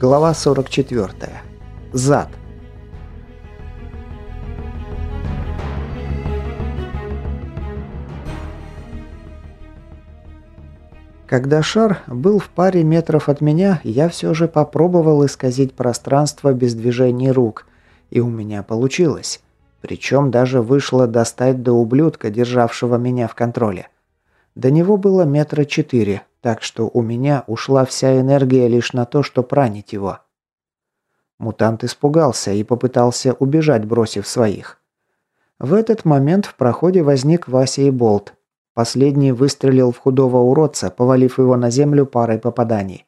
Глава 44. Зад. Когда шар был в паре метров от меня, я все же попробовал исказить пространство без движений рук, и у меня получилось. Причем даже вышло достать до ублюдка, державшего меня в контроле. До него было метра четыре, так что у меня ушла вся энергия лишь на то, чтобы ранить его. Мутант испугался и попытался убежать, бросив своих. В этот момент в проходе возник Вася и Болт. Последний выстрелил в худого уродца, повалив его на землю парой попаданий.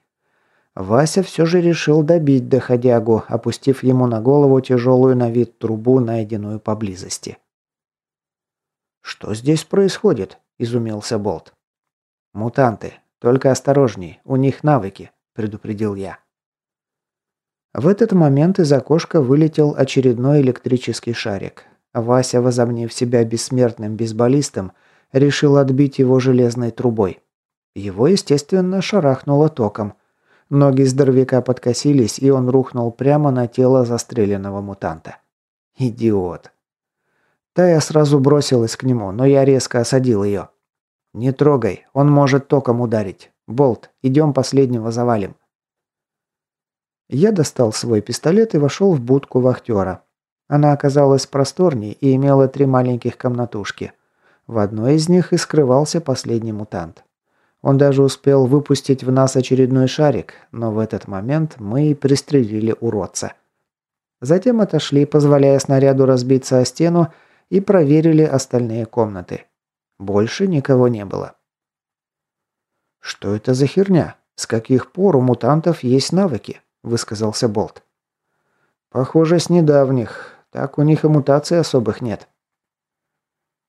Вася все же решил добить доходягу, опустив ему на голову тяжелую на вид трубу, найденную поблизости. «Что здесь происходит?» – изумился Болт. «Мутанты. Только осторожней, у них навыки», – предупредил я. В этот момент из окошка вылетел очередной электрический шарик. Вася, возомнив себя бессмертным бейсболистом, решил отбить его железной трубой. Его, естественно, шарахнуло током. Ноги здоровяка подкосились, и он рухнул прямо на тело застреленного мутанта. Идиот. Тая сразу бросилась к нему, но я резко осадил ее. «Не трогай, он может током ударить. Болт, идем последнего завалим». Я достал свой пистолет и вошел в будку вахтера. Она оказалась просторней и имела три маленьких комнатушки. В одной из них и скрывался последний мутант. Он даже успел выпустить в нас очередной шарик, но в этот момент мы и пристрелили уродца. Затем отошли, позволяя снаряду разбиться о стену, и проверили остальные комнаты. Больше никого не было. «Что это за херня? С каких пор у мутантов есть навыки?» – высказался Болт. «Похоже, с недавних. Так у них и мутаций особых нет».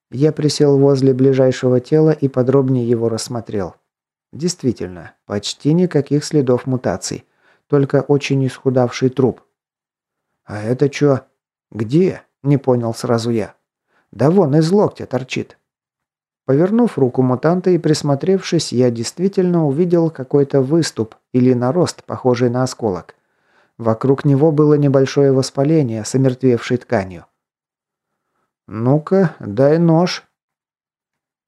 Я присел возле ближайшего тела и подробнее его рассмотрел. Действительно, почти никаких следов мутаций, только очень исхудавший труп. «А это чё? Где?» – не понял сразу я. «Да вон из локтя торчит». Повернув руку мутанта и присмотревшись, я действительно увидел какой-то выступ или нарост, похожий на осколок. Вокруг него было небольшое воспаление с омертвевшей тканью. «Ну-ка, дай нож».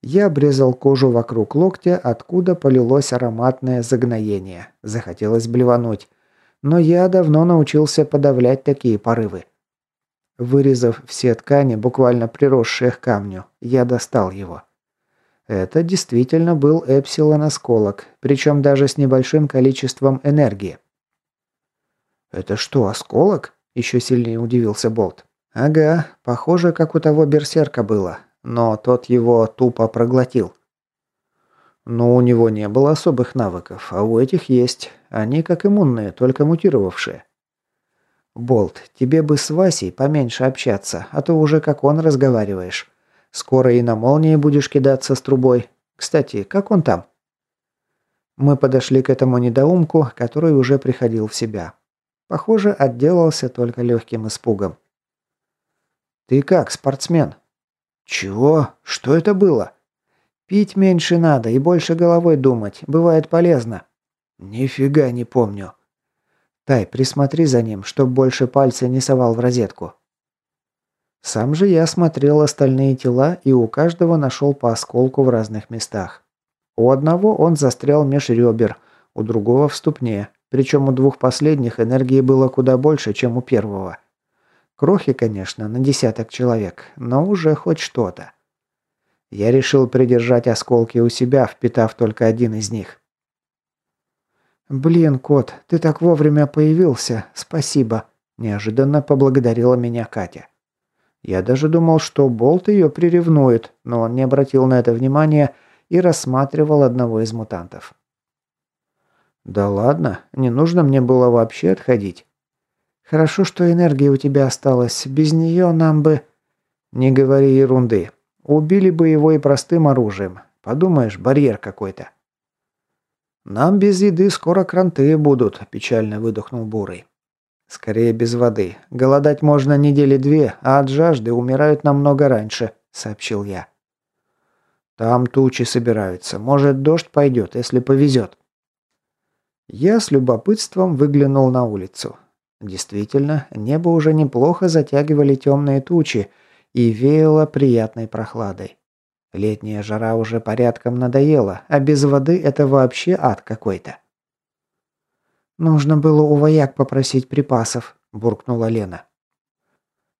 Я обрезал кожу вокруг локтя, откуда полилось ароматное загноение. Захотелось блевануть. Но я давно научился подавлять такие порывы. Вырезав все ткани, буквально приросшие к камню, я достал его. Это действительно был эпсилон-осколок, причем даже с небольшим количеством энергии. «Это что, осколок?» – еще сильнее удивился Болт. «Ага, похоже, как у того берсерка было, но тот его тупо проглотил». Но у него не было особых навыков, а у этих есть. Они как иммунные, только мутировавшие. Болт, тебе бы с Васей поменьше общаться, а то уже как он разговариваешь. Скоро и на молнии будешь кидаться с трубой. Кстати, как он там?» Мы подошли к этому недоумку, который уже приходил в себя. Похоже, отделался только легким испугом. «Ты как, спортсмен?» «Чего? Что это было?» «Пить меньше надо и больше головой думать. Бывает полезно». «Нифига не помню». «Тай, присмотри за ним, чтоб больше пальца не совал в розетку». Сам же я смотрел остальные тела и у каждого нашел по осколку в разных местах. У одного он застрял меж ребер, у другого в ступне, причем у двух последних энергии было куда больше, чем у первого. Крохи, конечно, на десяток человек, но уже хоть что-то. Я решил придержать осколки у себя, впитав только один из них. «Блин, кот, ты так вовремя появился, спасибо», – неожиданно поблагодарила меня Катя. Я даже думал, что Болт ее приревнует, но он не обратил на это внимания и рассматривал одного из мутантов. «Да ладно, не нужно мне было вообще отходить. Хорошо, что энергия у тебя осталась, без нее нам бы...» «Не говори ерунды. Убили бы его и простым оружием. Подумаешь, барьер какой-то». «Нам без еды скоро кранты будут», – печально выдохнул Бурый. «Скорее без воды. Голодать можно недели две, а от жажды умирают намного раньше», — сообщил я. «Там тучи собираются. Может, дождь пойдет, если повезет». Я с любопытством выглянул на улицу. Действительно, небо уже неплохо затягивали темные тучи и веяло приятной прохладой. Летняя жара уже порядком надоела, а без воды это вообще ад какой-то. «Нужно было у вояк попросить припасов», – буркнула Лена.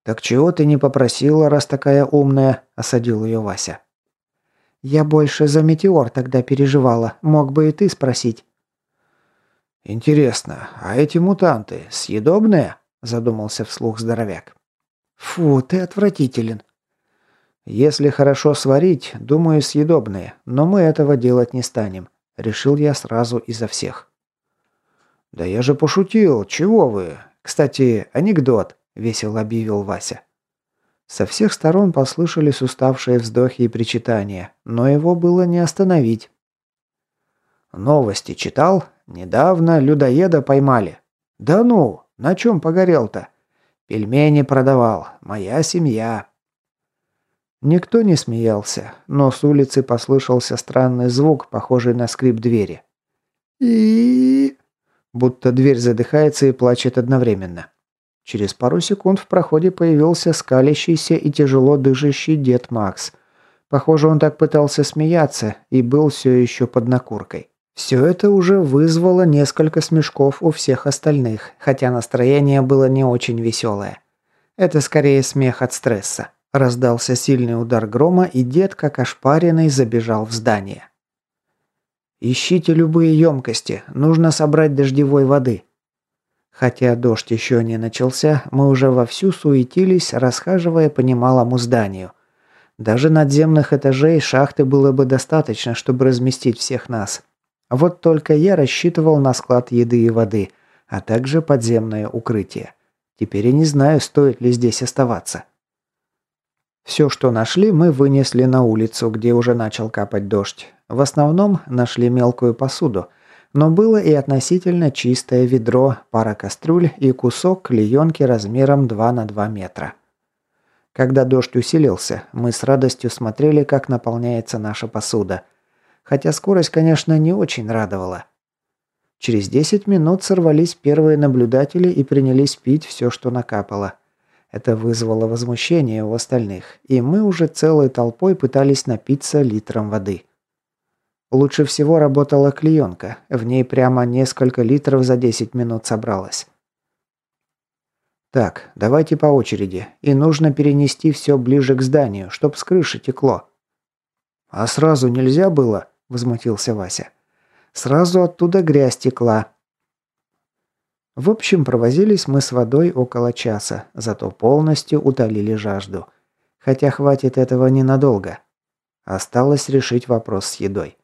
«Так чего ты не попросила, раз такая умная?» – осадил ее Вася. «Я больше за метеор тогда переживала. Мог бы и ты спросить». «Интересно, а эти мутанты съедобные?» – задумался вслух здоровяк. «Фу, ты отвратителен». «Если хорошо сварить, думаю, съедобные, но мы этого делать не станем», – решил я сразу изо всех. «Да я же пошутил, чего вы? Кстати, анекдот», – весело объявил Вася. Со всех сторон послышались уставшие вздохи и причитания, но его было не остановить. «Новости читал? Недавно людоеда поймали». «Да ну, на чем погорел-то?» «Пельмени продавал. Моя семья». Никто не смеялся, но с улицы послышался странный звук, похожий на скрип двери. и будто дверь задыхается и плачет одновременно. Через пару секунд в проходе появился скалящийся и тяжело дышащий дед Макс. Похоже, он так пытался смеяться и был все еще под накуркой. Все это уже вызвало несколько смешков у всех остальных, хотя настроение было не очень веселое. Это скорее смех от стресса. Раздался сильный удар грома, и дед, как ошпаренный, забежал в здание. Ищите любые емкости, нужно собрать дождевой воды. Хотя дождь еще не начался, мы уже вовсю суетились, расхаживая по немалому зданию. Даже надземных этажей шахты было бы достаточно, чтобы разместить всех нас. Вот только я рассчитывал на склад еды и воды, а также подземное укрытие. Теперь я не знаю, стоит ли здесь оставаться. Все, что нашли, мы вынесли на улицу, где уже начал капать дождь. В основном нашли мелкую посуду, но было и относительно чистое ведро, пара кастрюль и кусок клеенки размером 2 на 2 метра. Когда дождь усилился, мы с радостью смотрели, как наполняется наша посуда. Хотя скорость, конечно, не очень радовала. Через 10 минут сорвались первые наблюдатели и принялись пить все, что накапало – это вызвало возмущение у остальных, и мы уже целой толпой пытались напиться литром воды. Лучше всего работала клеенка, в ней прямо несколько литров за 10 минут собралось. Так, давайте по очереди, и нужно перенести все ближе к зданию, чтоб с крыши текло. А сразу нельзя было, возмутился Вася. Сразу оттуда грязь текла, в общем, провозились мы с водой около часа, зато полностью утолили жажду. Хотя хватит этого ненадолго. Осталось решить вопрос с едой.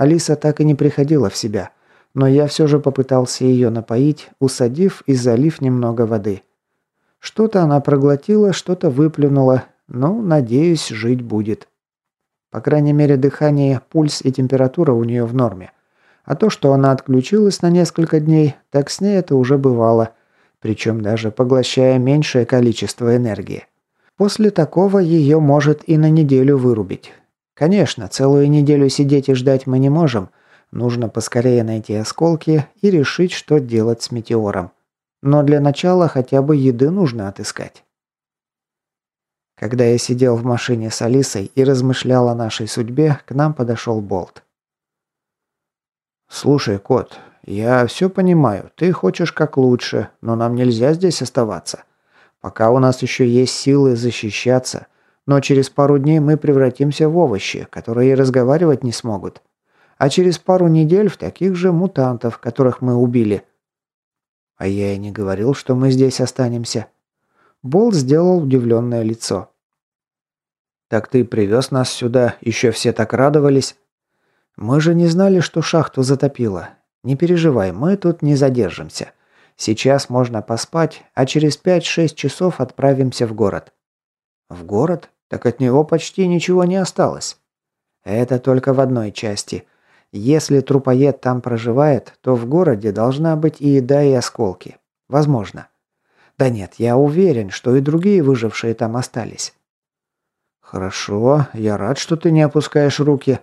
Алиса так и не приходила в себя, но я все же попытался ее напоить, усадив и залив немного воды. Что-то она проглотила, что-то выплюнула, но, надеюсь, жить будет. По крайней мере, дыхание, пульс и температура у нее в норме. А то, что она отключилась на несколько дней, так с ней это уже бывало. Причем даже поглощая меньшее количество энергии. После такого ее может и на неделю вырубить. Конечно, целую неделю сидеть и ждать мы не можем. Нужно поскорее найти осколки и решить, что делать с метеором. Но для начала хотя бы еды нужно отыскать. Когда я сидел в машине с Алисой и размышлял о нашей судьбе, к нам подошел Болт. «Слушай, кот, я все понимаю, ты хочешь как лучше, но нам нельзя здесь оставаться. Пока у нас еще есть силы защищаться, но через пару дней мы превратимся в овощи, которые разговаривать не смогут. А через пару недель в таких же мутантов, которых мы убили». «А я и не говорил, что мы здесь останемся». Болт сделал удивленное лицо. «Так ты привез нас сюда, еще все так радовались». Мы же не знали, что шахту затопило. Не переживай, мы тут не задержимся. Сейчас можно поспать, а через 5-6 часов отправимся в город. В город? Так от него почти ничего не осталось. Это только в одной части. Если трупоед там проживает, то в городе должна быть и еда, и осколки. Возможно. Да нет, я уверен, что и другие выжившие там остались. Хорошо, я рад, что ты не опускаешь руки.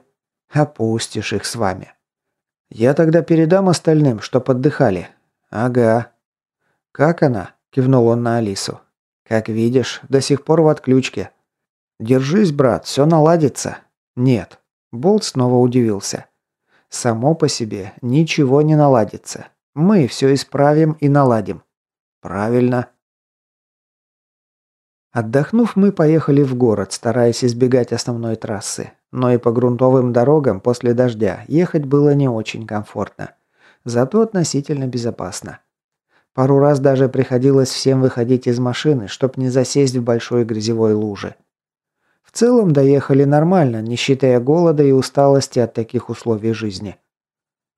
Опустишь их с вами. «Я тогда передам остальным, что поддыхали». «Ага». «Как она?» – кивнул он на Алису. «Как видишь, до сих пор в отключке». «Держись, брат, все наладится». «Нет». Болт снова удивился. «Само по себе ничего не наладится. Мы все исправим и наладим». «Правильно». Отдохнув, мы поехали в город, стараясь избегать основной трассы. Но и по грунтовым дорогам после дождя ехать было не очень комфортно. Зато относительно безопасно. Пару раз даже приходилось всем выходить из машины, чтобы не засесть в большой грязевой луже. В целом доехали нормально, не считая голода и усталости от таких условий жизни.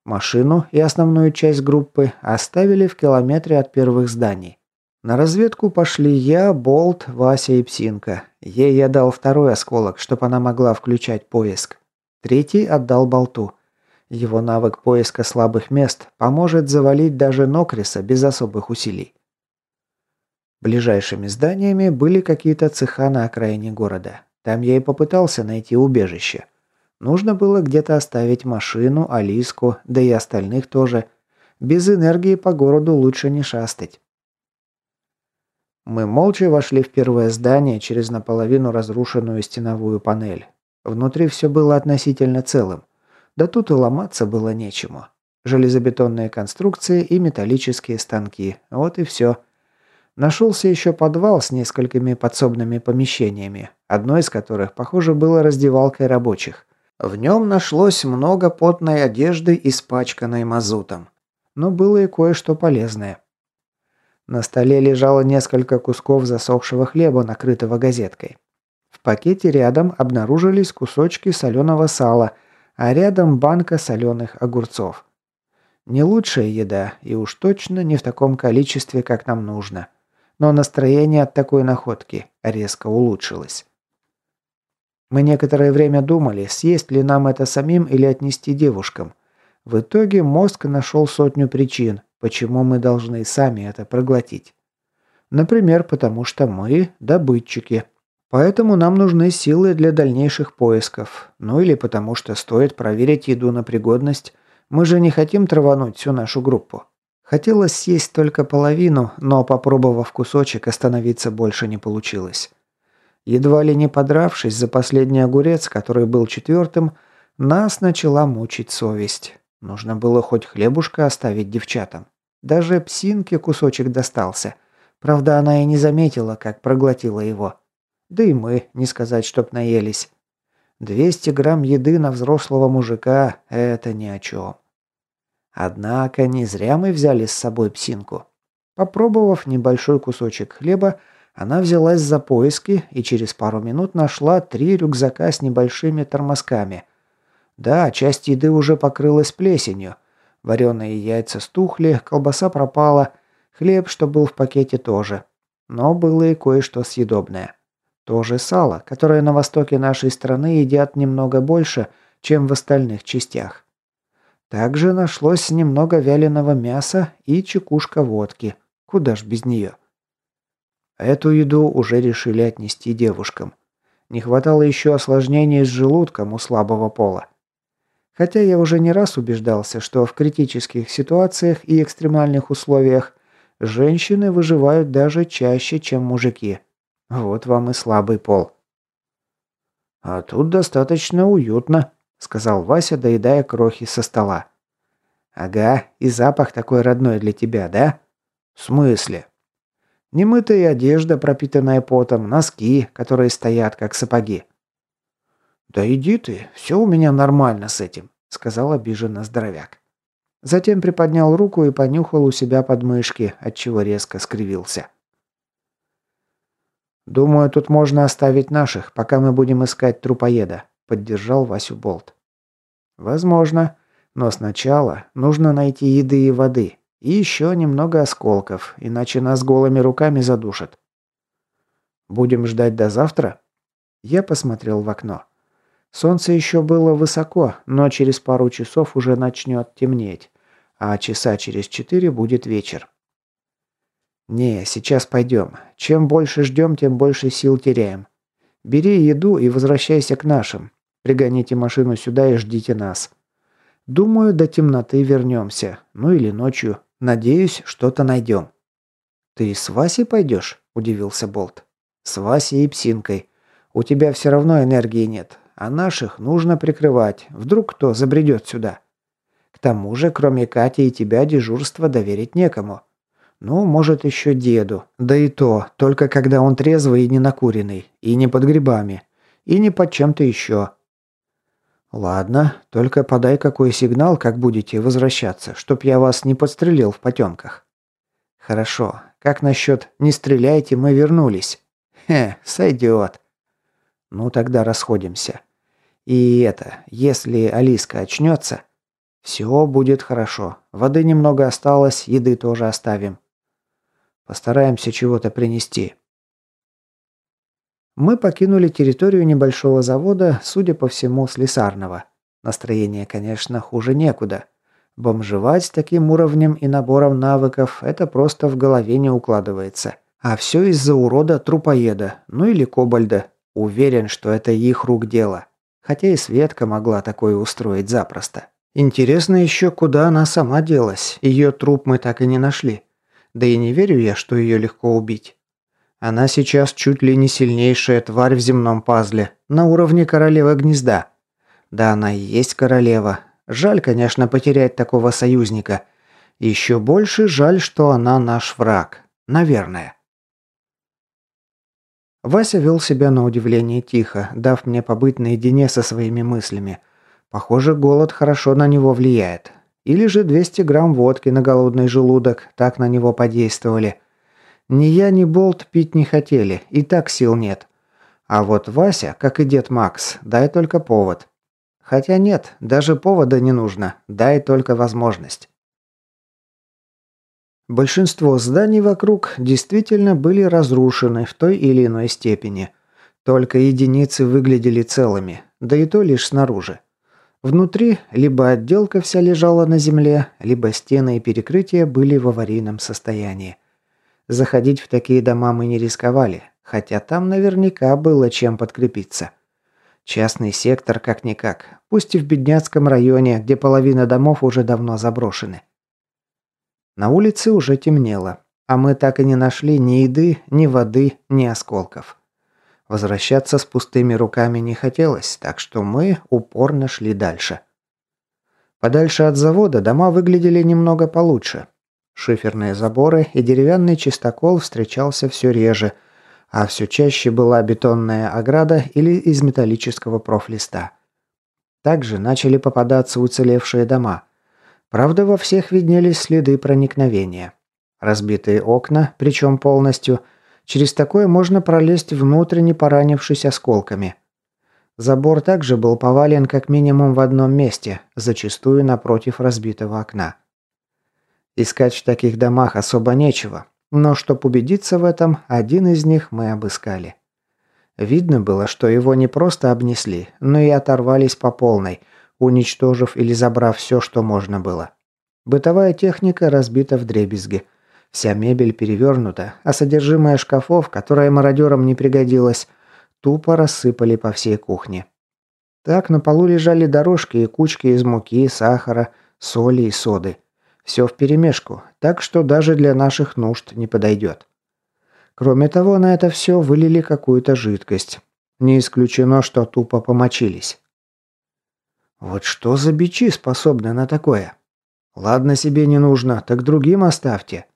Машину и основную часть группы оставили в километре от первых зданий. На разведку пошли я, Болт, Вася и Псинка. Ей я дал второй осколок, чтобы она могла включать поиск. Третий отдал Болту. Его навык поиска слабых мест поможет завалить даже Нокриса без особых усилий. Ближайшими зданиями были какие-то цеха на окраине города. Там я и попытался найти убежище. Нужно было где-то оставить машину, Алиску, да и остальных тоже. Без энергии по городу лучше не шастать. Мы молча вошли в первое здание через наполовину разрушенную стеновую панель. Внутри все было относительно целым. Да тут и ломаться было нечему. Железобетонные конструкции и металлические станки. Вот и все. Нашелся еще подвал с несколькими подсобными помещениями, одно из которых, похоже, было раздевалкой рабочих. В нем нашлось много потной одежды, испачканной мазутом. Но было и кое-что полезное. На столе лежало несколько кусков засохшего хлеба, накрытого газеткой. В пакете рядом обнаружились кусочки соленого сала, а рядом банка соленых огурцов. Не лучшая еда, и уж точно не в таком количестве, как нам нужно. Но настроение от такой находки резко улучшилось. Мы некоторое время думали, съесть ли нам это самим или отнести девушкам. В итоге мозг нашел сотню причин, Почему мы должны сами это проглотить? Например, потому что мы добытчики. Поэтому нам нужны силы для дальнейших поисков. Ну или потому что стоит проверить еду на пригодность. Мы же не хотим травануть всю нашу группу. Хотелось съесть только половину, но попробовав кусочек, остановиться больше не получилось. Едва ли не подравшись за последний огурец, который был четвертым, нас начала мучить совесть. Нужно было хоть хлебушка оставить девчатам. Даже псинке кусочек достался. Правда, она и не заметила, как проглотила его. Да и мы, не сказать, чтоб наелись. 200 грамм еды на взрослого мужика – это ни о чем. Однако не зря мы взяли с собой псинку. Попробовав небольшой кусочек хлеба, она взялась за поиски и через пару минут нашла три рюкзака с небольшими тормозками. Да, часть еды уже покрылась плесенью – Вареные яйца стухли, колбаса пропала, хлеб, что был в пакете, тоже. Но было и кое-что съедобное. Тоже сало, которое на востоке нашей страны едят немного больше, чем в остальных частях. Также нашлось немного вяленого мяса и чекушка водки. Куда ж без нее? Эту еду уже решили отнести девушкам. Не хватало еще осложнений с желудком у слабого пола. Хотя я уже не раз убеждался, что в критических ситуациях и экстремальных условиях женщины выживают даже чаще, чем мужики. Вот вам и слабый пол. «А тут достаточно уютно», — сказал Вася, доедая крохи со стола. «Ага, и запах такой родной для тебя, да?» «В смысле?» «Немытая одежда, пропитанная потом, носки, которые стоят, как сапоги. «Да иди ты, все у меня нормально с этим», — сказал обиженно здоровяк. Затем приподнял руку и понюхал у себя подмышки, отчего резко скривился. «Думаю, тут можно оставить наших, пока мы будем искать трупоеда», — поддержал Васю Болт. «Возможно. Но сначала нужно найти еды и воды. И еще немного осколков, иначе нас голыми руками задушат». «Будем ждать до завтра?» Я посмотрел в окно. Солнце еще было высоко, но через пару часов уже начнет темнеть, а часа через четыре будет вечер. «Не, сейчас пойдем. Чем больше ждем, тем больше сил теряем. Бери еду и возвращайся к нашим. Пригоните машину сюда и ждите нас. Думаю, до темноты вернемся. Ну или ночью. Надеюсь, что-то найдем». «Ты с Васей пойдешь?» – удивился Болт. «С Васей и Псинкой. У тебя все равно энергии нет, а наших нужно прикрывать. Вдруг кто забредет сюда. К тому же, кроме Кати и тебя, дежурство доверить некому. Ну, может, еще деду. Да и то, только когда он трезвый и не накуренный, и не под грибами, и не под чем-то еще. Ладно, только подай какой сигнал, как будете возвращаться, чтоб я вас не подстрелил в потемках. Хорошо. Как насчет «не стреляйте, мы вернулись»? Хе, сойдет. Ну тогда расходимся. И это, если Алиска очнется, все будет хорошо. Воды немного осталось, еды тоже оставим. Постараемся чего-то принести. Мы покинули территорию небольшого завода, судя по всему, слесарного. Настроение, конечно, хуже некуда. Бомжевать с таким уровнем и набором навыков – это просто в голове не укладывается. А все из-за урода трупоеда, ну или кобальда. Уверен, что это их рук дело. Хотя и Светка могла такое устроить запросто. Интересно еще, куда она сама делась. Ее труп мы так и не нашли. Да и не верю я, что ее легко убить. Она сейчас чуть ли не сильнейшая тварь в земном пазле, на уровне королевы гнезда. Да она и есть королева. Жаль, конечно, потерять такого союзника. Еще больше жаль, что она наш враг. Наверное. Вася вел себя на удивление тихо, дав мне побыть наедине со своими мыслями. Похоже, голод хорошо на него влияет. Или же 200 грамм водки на голодный желудок так на него подействовали. Ни я, ни Болт пить не хотели, и так сил нет. А вот Вася, как и дед Макс, дай только повод. Хотя нет, даже повода не нужно, дай только возможность. Большинство зданий вокруг действительно были разрушены в той или иной степени. Только единицы выглядели целыми, да и то лишь снаружи. Внутри либо отделка вся лежала на земле, либо стены и перекрытия были в аварийном состоянии. Заходить в такие дома мы не рисковали, хотя там наверняка было чем подкрепиться. Частный сектор как-никак, пусть и в бедняцком районе, где половина домов уже давно заброшены. На улице уже темнело, а мы так и не нашли ни еды, ни воды, ни осколков. Возвращаться с пустыми руками не хотелось, так что мы упорно шли дальше. Подальше от завода дома выглядели немного получше. Шиферные заборы и деревянный чистокол встречался все реже, а все чаще была бетонная ограда или из металлического профлиста. Также начали попадаться уцелевшие дома – Правда, во всех виднелись следы проникновения. Разбитые окна, причем полностью. Через такое можно пролезть внутрь, не поранившись осколками. Забор также был повален как минимум в одном месте, зачастую напротив разбитого окна. Искать в таких домах особо нечего, но чтобы убедиться в этом, один из них мы обыскали. Видно было, что его не просто обнесли, но и оторвались по полной, уничтожив или забрав все, что можно было. Бытовая техника разбита в дребезги. Вся мебель перевернута, а содержимое шкафов, которое мародерам не пригодилось, тупо рассыпали по всей кухне. Так на полу лежали дорожки и кучки из муки, сахара, соли и соды. Все вперемешку, так что даже для наших нужд не подойдет. Кроме того, на это все вылили какую-то жидкость. Не исключено, что тупо помочились. Вот что за бичи способны на такое? Ладно, себе не нужно, так другим оставьте.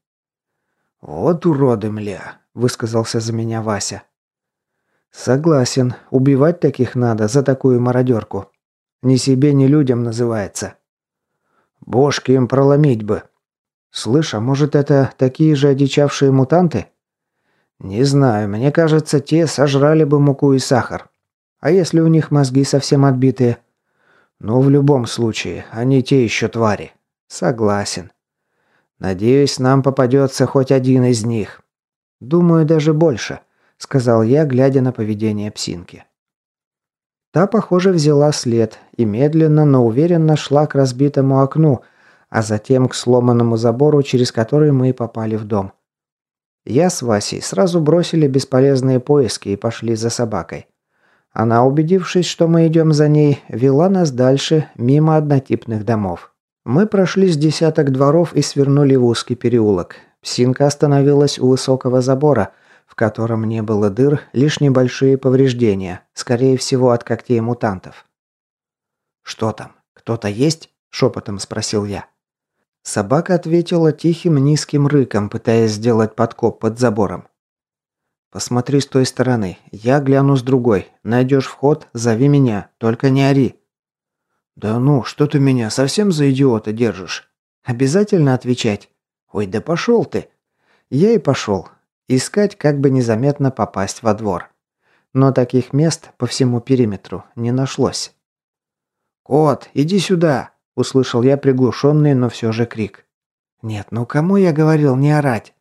Вот уроды, мля, высказался за меня Вася. Согласен, убивать таких надо за такую мародерку. Ни себе, ни людям называется. Бошки им проломить бы. Слышь, а может это такие же одичавшие мутанты? Не знаю, мне кажется, те сожрали бы муку и сахар. А если у них мозги совсем отбитые? Но в любом случае, они те еще твари. Согласен. Надеюсь, нам попадется хоть один из них. Думаю, даже больше, сказал я, глядя на поведение псинки. Та, похоже, взяла след и медленно, но уверенно шла к разбитому окну, а затем к сломанному забору, через который мы и попали в дом. Я с Васей сразу бросили бесполезные поиски и пошли за собакой. Она, убедившись, что мы идем за ней, вела нас дальше, мимо однотипных домов. Мы прошли с десяток дворов и свернули в узкий переулок. Псинка остановилась у высокого забора, в котором не было дыр, лишь небольшие повреждения, скорее всего от когтей мутантов. «Что там? Кто-то есть?» – шепотом спросил я. Собака ответила тихим низким рыком, пытаясь сделать подкоп под забором. «Посмотри с той стороны, я гляну с другой. Найдешь вход, зови меня, только не ори». «Да ну, что ты меня совсем за идиота держишь?» «Обязательно отвечать?» «Ой, да пошел ты!» Я и пошел. Искать, как бы незаметно попасть во двор. Но таких мест по всему периметру не нашлось. «Кот, иди сюда!» – услышал я приглушенный, но все же крик. «Нет, ну кому я говорил не орать?»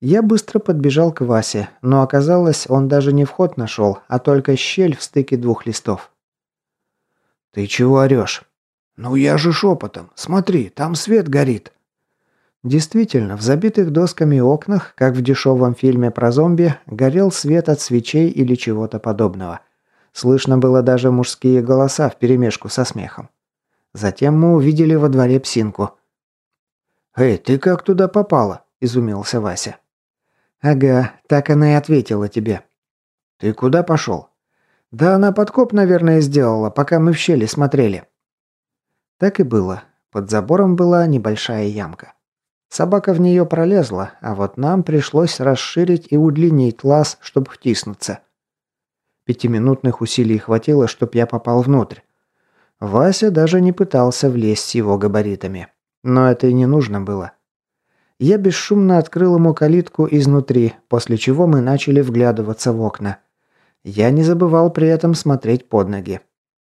Я быстро подбежал к Васе, но оказалось, он даже не вход нашел, а только щель в стыке двух листов. «Ты чего орешь?» «Ну я же шепотом. Смотри, там свет горит». Действительно, в забитых досками окнах, как в дешевом фильме про зомби, горел свет от свечей или чего-то подобного. Слышно было даже мужские голоса вперемешку со смехом. Затем мы увидели во дворе псинку. «Эй, ты как туда попала?» – изумился Вася. «Ага, так она и ответила тебе». «Ты куда пошел?» «Да она подкоп, наверное, сделала, пока мы в щели смотрели». Так и было. Под забором была небольшая ямка. Собака в нее пролезла, а вот нам пришлось расширить и удлинить лаз, чтобы втиснуться. Пятиминутных усилий хватило, чтоб я попал внутрь. Вася даже не пытался влезть с его габаритами. Но это и не нужно было. Я бесшумно открыл ему калитку изнутри, после чего мы начали вглядываться в окна. Я не забывал при этом смотреть под ноги.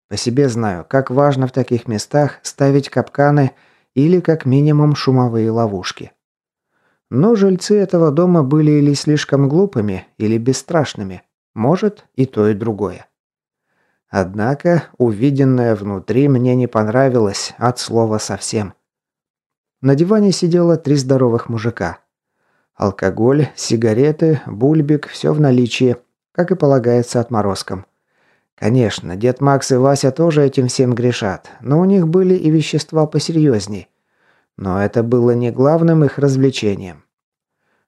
По себе знаю, как важно в таких местах ставить капканы или как минимум шумовые ловушки. Но жильцы этого дома были или слишком глупыми, или бесстрашными. Может, и то, и другое. Однако увиденное внутри мне не понравилось от слова совсем. На диване сидело три здоровых мужика. Алкоголь, сигареты, бульбик – все в наличии – как и полагается отморозкам. Конечно, дед Макс и Вася тоже этим всем грешат, но у них были и вещества посерьезней. Но это было не главным их развлечением.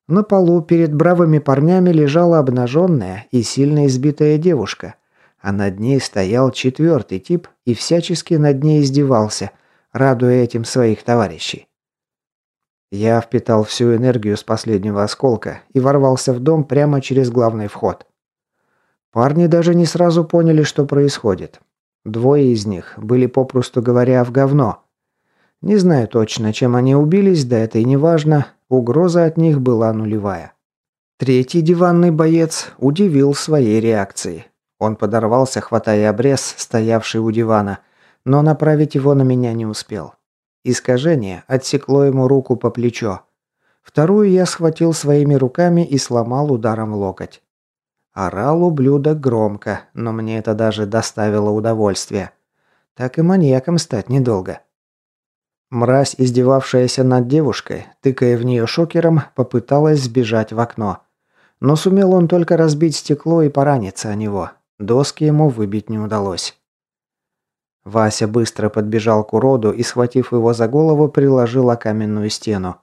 На полу перед бравыми парнями лежала обнаженная и сильно избитая девушка, а над ней стоял четвертый тип и всячески над ней издевался, радуя этим своих товарищей. Я впитал всю энергию с последнего осколка и ворвался в дом прямо через главный вход. Парни даже не сразу поняли, что происходит. Двое из них были, попросту говоря, в говно. Не знаю точно, чем они убились, да это и не важно, угроза от них была нулевая. Третий диванный боец удивил своей реакцией. Он подорвался, хватая обрез, стоявший у дивана, но направить его на меня не успел. Искажение отсекло ему руку по плечо. Вторую я схватил своими руками и сломал ударом локоть. Орал ублюдок громко, но мне это даже доставило удовольствие. Так и маньяком стать недолго. Мразь, издевавшаяся над девушкой, тыкая в нее шокером, попыталась сбежать в окно. Но сумел он только разбить стекло и пораниться о него. Доски ему выбить не удалось. Вася быстро подбежал к уроду и, схватив его за голову, приложил о каменную стену.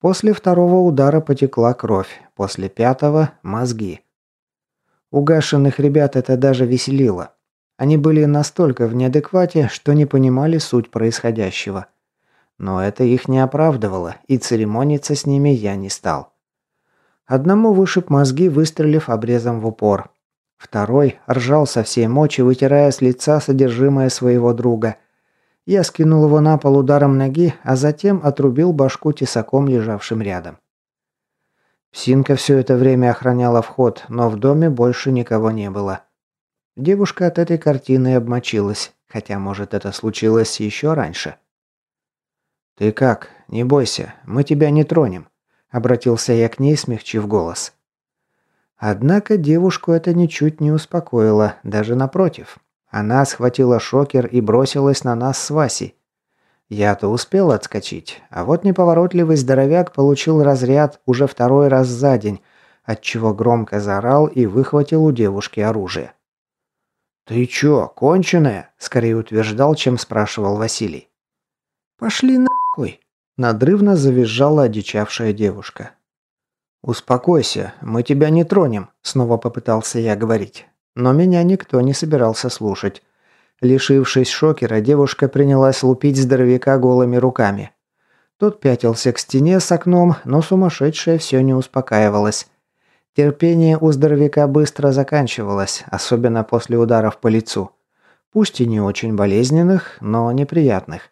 После второго удара потекла кровь, после пятого – мозги. Угашенных ребят это даже веселило. Они были настолько в неадеквате, что не понимали суть происходящего. Но это их не оправдывало, и церемониться с ними я не стал. Одному вышиб мозги, выстрелив обрезом в упор. Второй ржал со всей мочи, вытирая с лица содержимое своего друга. Я скинул его на пол ударом ноги, а затем отрубил башку тесаком, лежавшим рядом. Синка все это время охраняла вход, но в доме больше никого не было. Девушка от этой картины обмочилась, хотя, может, это случилось еще раньше. «Ты как? Не бойся, мы тебя не тронем», — обратился я к ней, смягчив голос. Однако девушку это ничуть не успокоило, даже напротив. Она схватила шокер и бросилась на нас с Васей. Я-то успел отскочить, а вот неповоротливый здоровяк получил разряд уже второй раз за день, отчего громко заорал и выхватил у девушки оружие. «Ты чё, конченая?» – скорее утверждал, чем спрашивал Василий. «Пошли нахуй!» – надрывно завизжала одичавшая девушка. «Успокойся, мы тебя не тронем», – снова попытался я говорить. Но меня никто не собирался слушать. Лишившись шокера, девушка принялась лупить здоровяка голыми руками. Тот пятился к стене с окном, но сумасшедшая все не успокаивалась. Терпение у здоровяка быстро заканчивалось, особенно после ударов по лицу. Пусть и не очень болезненных, но неприятных.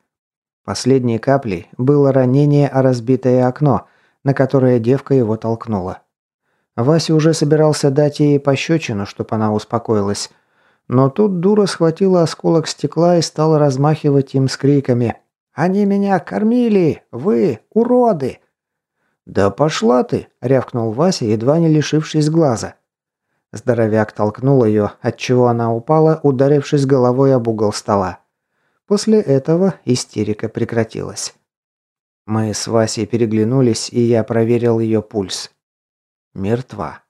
Последней каплей было ранение о разбитое окно, на которое девка его толкнула. Вася уже собирался дать ей пощечину, чтобы она успокоилась. Но тут дура схватила осколок стекла и стала размахивать им с криками «Они меня кормили! Вы, уроды!» «Да пошла ты!» – рявкнул Вася, едва не лишившись глаза. Здоровяк толкнул ее, отчего она упала, ударившись головой об угол стола. После этого истерика прекратилась. Мы с Васей переглянулись, и я проверил ее пульс. Мертва.